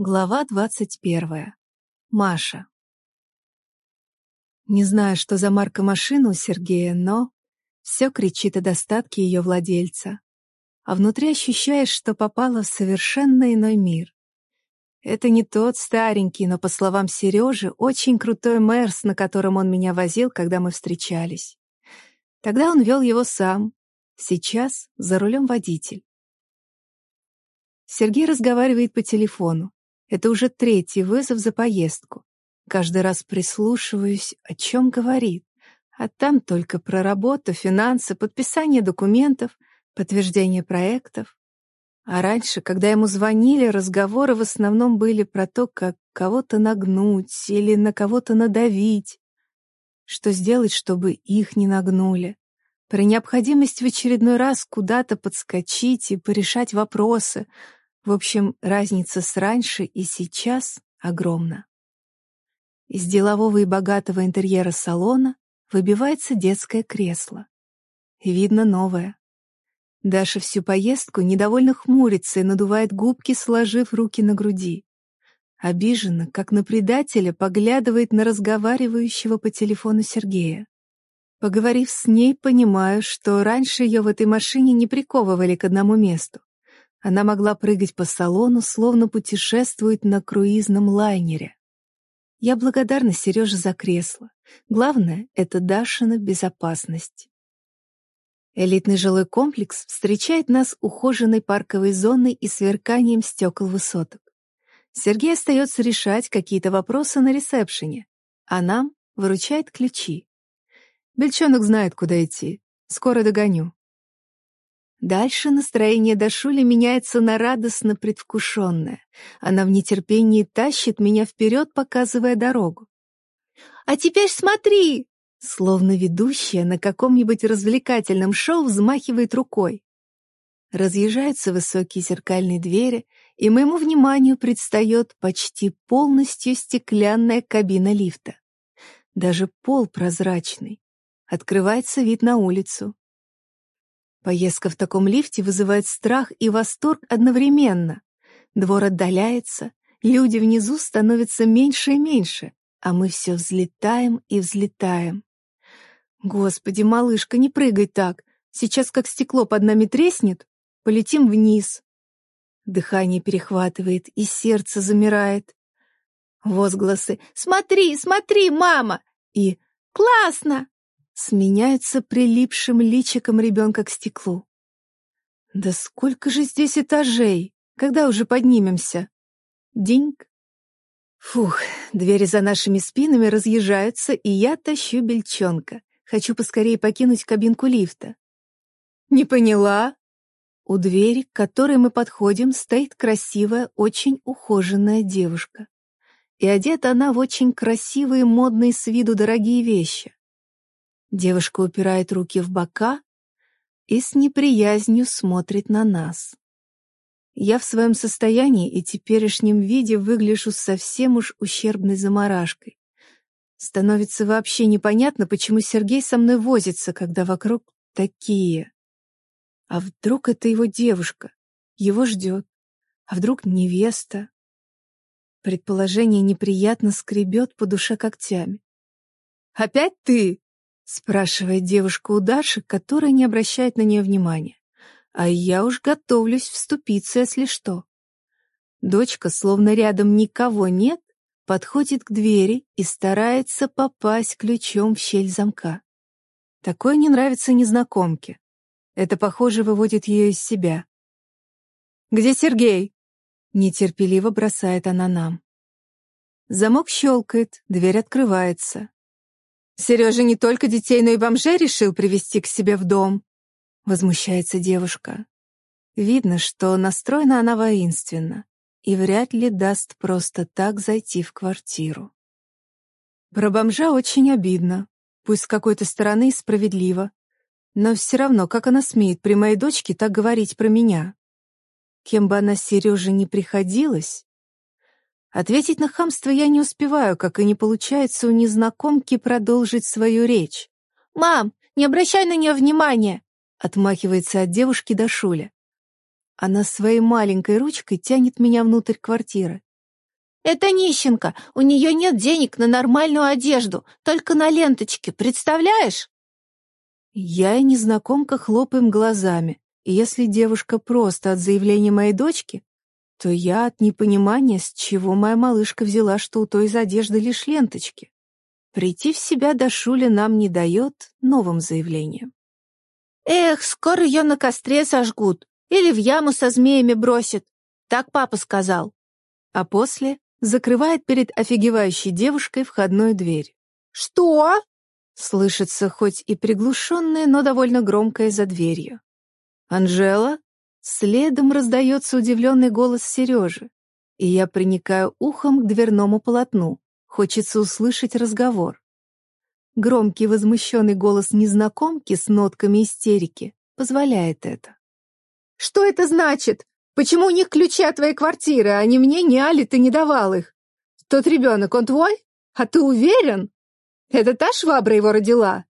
Глава двадцать первая. Маша. Не знаю, что за марка машины у Сергея, но все кричит о достатке ее владельца. А внутри ощущаешь, что попала в совершенно иной мир. Это не тот старенький, но, по словам Сережи, очень крутой Мерс, на котором он меня возил, когда мы встречались. Тогда он вел его сам. Сейчас за рулем водитель. Сергей разговаривает по телефону. Это уже третий вызов за поездку. Каждый раз прислушиваюсь, о чем говорит. А там только про работу, финансы, подписание документов, подтверждение проектов. А раньше, когда ему звонили, разговоры в основном были про то, как кого-то нагнуть или на кого-то надавить. Что сделать, чтобы их не нагнули? Про необходимость в очередной раз куда-то подскочить и порешать вопросы — в общем, разница с раньше и сейчас огромна. Из делового и богатого интерьера салона выбивается детское кресло. видно новое. Даша всю поездку недовольно хмурится и надувает губки, сложив руки на груди. Обиженно, как на предателя, поглядывает на разговаривающего по телефону Сергея. Поговорив с ней, понимаю, что раньше ее в этой машине не приковывали к одному месту. Она могла прыгать по салону, словно путешествует на круизном лайнере. Я благодарна Сереже за кресло. Главное — это Дашина безопасность. Элитный жилой комплекс встречает нас ухоженной парковой зоной и сверканием стекол высоток. Сергей остается решать какие-то вопросы на ресепшене, а нам выручает ключи. Бельчонок знает, куда идти. Скоро догоню. Дальше настроение Дашули меняется на радостно предвкушенное. Она в нетерпении тащит меня вперед, показывая дорогу. «А теперь смотри!» Словно ведущая на каком-нибудь развлекательном шоу взмахивает рукой. Разъезжаются высокие зеркальные двери, и моему вниманию предстает почти полностью стеклянная кабина лифта. Даже пол прозрачный. Открывается вид на улицу. Поездка в таком лифте вызывает страх и восторг одновременно. Двор отдаляется, люди внизу становятся меньше и меньше, а мы все взлетаем и взлетаем. Господи, малышка, не прыгай так. Сейчас как стекло под нами треснет, полетим вниз. Дыхание перехватывает, и сердце замирает. Возгласы «Смотри, смотри, мама!» и «Классно!» Сменяются прилипшим личиком ребенка к стеклу. «Да сколько же здесь этажей? Когда уже поднимемся?» Динг. Фух, двери за нашими спинами разъезжаются, и я тащу бельчонка. Хочу поскорее покинуть кабинку лифта. «Не поняла?» У двери, к которой мы подходим, стоит красивая, очень ухоженная девушка. И одета она в очень красивые, модные с виду дорогие вещи. Девушка упирает руки в бока и с неприязнью смотрит на нас. Я в своем состоянии и теперешнем виде выгляжу совсем уж ущербной заморашкой. Становится вообще непонятно, почему Сергей со мной возится, когда вокруг такие. А вдруг это его девушка? Его ждет. А вдруг невеста? Предположение неприятно скребет по душе когтями. «Опять ты?» Спрашивает девушка у Даши, которая не обращает на нее внимания. А я уж готовлюсь вступиться, если что. Дочка, словно рядом никого нет, подходит к двери и старается попасть ключом в щель замка. Такое не нравится незнакомке. Это, похоже, выводит ее из себя. «Где Сергей?» — нетерпеливо бросает она нам. Замок щелкает, дверь открывается. Сережа не только детей, но и бомжей решил привести к себе в дом. Возмущается девушка. Видно, что настроена она воинственно и вряд ли даст просто так зайти в квартиру. Про бомжа очень обидно, пусть с какой-то стороны справедливо, но все равно, как она смеет при моей дочке так говорить про меня? Кем бы она Сереже не приходилась, Ответить на хамство я не успеваю, как и не получается у незнакомки продолжить свою речь. «Мам, не обращай на нее внимания!» Отмахивается от девушки до Шуля. Она своей маленькой ручкой тянет меня внутрь квартиры. Это нищенка, у нее нет денег на нормальную одежду, только на ленточке, представляешь? Я и незнакомка хлопаем глазами, и если девушка просто от заявления моей дочки, то я от непонимания, с чего моя малышка взяла, что у той из одежды лишь ленточки. Прийти в себя до Шули нам не дает новым заявлением. «Эх, скоро ее на костре сожгут или в яму со змеями бросят», так папа сказал. А после закрывает перед офигевающей девушкой входную дверь. «Что?» Слышится хоть и приглушенное, но довольно громкое за дверью. «Анжела?» Следом раздается удивленный голос Сережи, и я приникаю ухом к дверному полотну. Хочется услышать разговор. Громкий возмущенный голос незнакомки с нотками истерики позволяет это. «Что это значит? Почему у них ключи от твоей квартиры, а не мне, ни Али ты не давал их? Тот ребенок, он твой? А ты уверен? Это та швабра его родила?»